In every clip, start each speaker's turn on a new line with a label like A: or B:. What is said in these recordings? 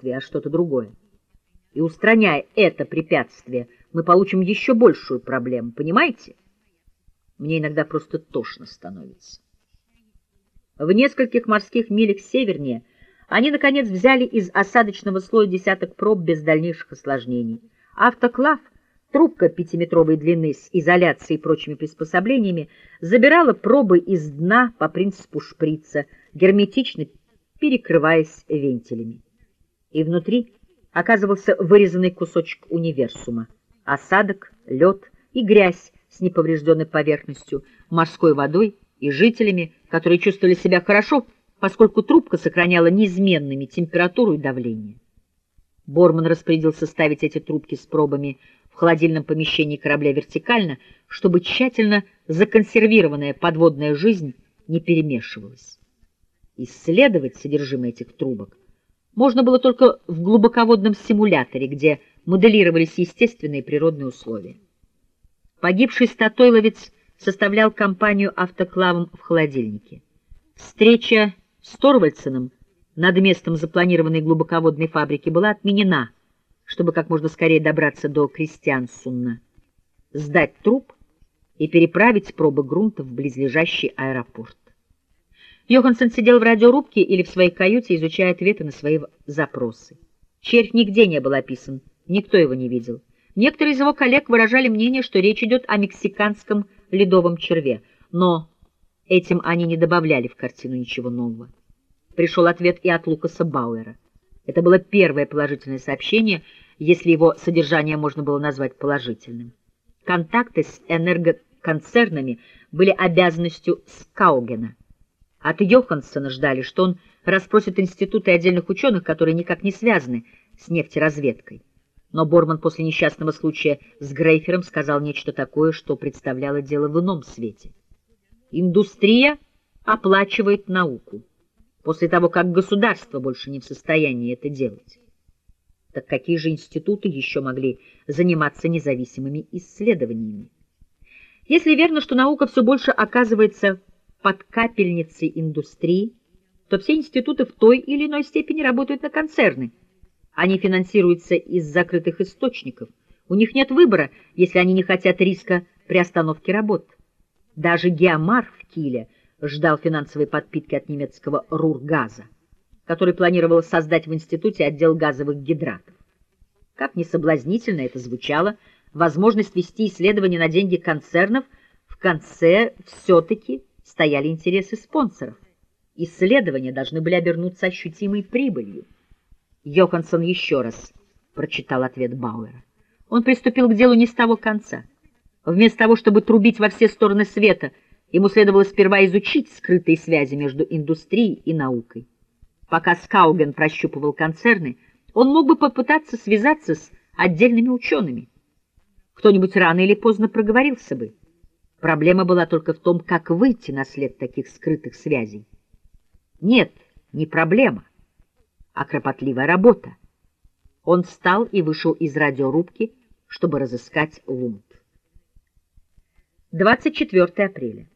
A: препятствие, а что-то другое. И устраняя это препятствие, мы получим еще большую проблему, понимаете? Мне иногда просто тошно становится. В нескольких морских милях севернее они, наконец, взяли из осадочного слоя десяток проб без дальнейших осложнений. Автоклав, трубка пятиметровой длины с изоляцией и прочими приспособлениями, забирала пробы из дна по принципу шприца, герметично перекрываясь вентилями. И внутри оказывался вырезанный кусочек универсума, осадок, лед и грязь с неповрежденной поверхностью, морской водой и жителями, которые чувствовали себя хорошо, поскольку трубка сохраняла неизменными температуру и давление. Борман распорядился ставить эти трубки с пробами в холодильном помещении корабля вертикально, чтобы тщательно законсервированная подводная жизнь не перемешивалась. Исследовать содержимое этих трубок можно было только в глубоководном симуляторе, где моделировались естественные природные условия. Погибший статойловец составлял компанию автоклавом в холодильнике. Встреча с Торвальдсеном над местом запланированной глубоководной фабрики была отменена, чтобы как можно скорее добраться до Кристиансунна, сдать труп и переправить пробы грунта в близлежащий аэропорт. Йоханссон сидел в радиорубке или в своей каюте, изучая ответы на свои запросы. Червь нигде не был описан, никто его не видел. Некоторые из его коллег выражали мнение, что речь идет о мексиканском ледовом черве, но этим они не добавляли в картину ничего нового. Пришел ответ и от Лукаса Бауэра. Это было первое положительное сообщение, если его содержание можно было назвать положительным. Контакты с энергоконцернами были обязанностью Скаугена. От Йоханссона ждали, что он расспросит институты отдельных ученых, которые никак не связаны с нефтеразведкой. Но Борман после несчастного случая с Грейфером сказал нечто такое, что представляло дело в ином свете. Индустрия оплачивает науку, после того, как государство больше не в состоянии это делать. Так какие же институты еще могли заниматься независимыми исследованиями? Если верно, что наука все больше оказывается под капельницей индустрии, то все институты в той или иной степени работают на концерны, они финансируются из закрытых источников. У них нет выбора, если они не хотят риска при остановке работ. Даже Геомар в Киле ждал финансовой подпитки от немецкого Рургаза, который планировал создать в институте отдел газовых гидратов. Как ни соблазнительно это звучало, возможность вести исследования на деньги концернов в конце все-таки стояли интересы спонсоров. Исследования должны были обернуться ощутимой прибылью. Йоханссон еще раз прочитал ответ Бауэра. Он приступил к делу не с того конца. Вместо того, чтобы трубить во все стороны света, ему следовало сперва изучить скрытые связи между индустрией и наукой. Пока Скауген прощупывал концерны, он мог бы попытаться связаться с отдельными учеными. Кто-нибудь рано или поздно проговорился бы. Проблема была только в том, как выйти на след таких скрытых связей. Нет, не проблема а кропотливая работа. Он встал и вышел из радиорубки, чтобы разыскать Лунд. 24 апреля.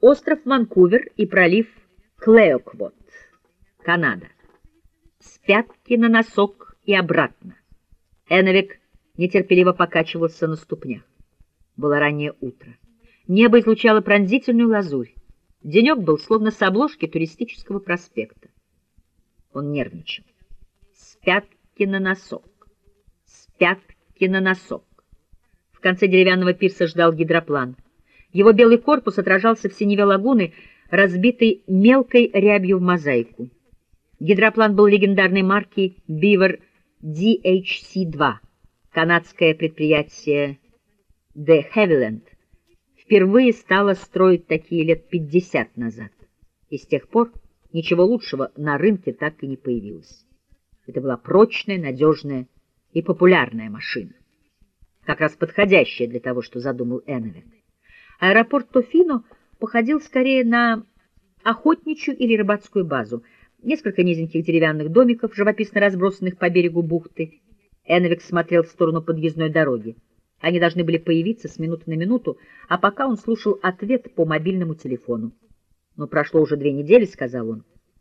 A: Остров Ванкувер и пролив Клеоквот, Канада. С пятки на носок и обратно. Эновик нетерпеливо покачивался на ступнях. Было раннее утро. Небо излучало пронзительную лазурь. Денек был словно с обложки туристического проспекта. Он нервничал. С пятки на носок. С пятки на носок. В конце деревянного пирса ждал гидроплан. Его белый корпус отражался в синеве лагуны, разбитой мелкой рябью в мозаику. Гидроплан был легендарной марки Beaver DHC-2, канадское предприятие The Havilland. Впервые стало строить такие лет 50 назад. И с тех пор Ничего лучшего на рынке так и не появилось. Это была прочная, надежная и популярная машина. Как раз подходящая для того, что задумал Эновик. Аэропорт Тофино походил скорее на охотничью или рыбацкую базу. Несколько низеньких деревянных домиков, живописно разбросанных по берегу бухты. Эновик смотрел в сторону подъездной дороги. Они должны были появиться с минуты на минуту, а пока он слушал ответ по мобильному телефону. Но прошло уже две недели, — сказал он.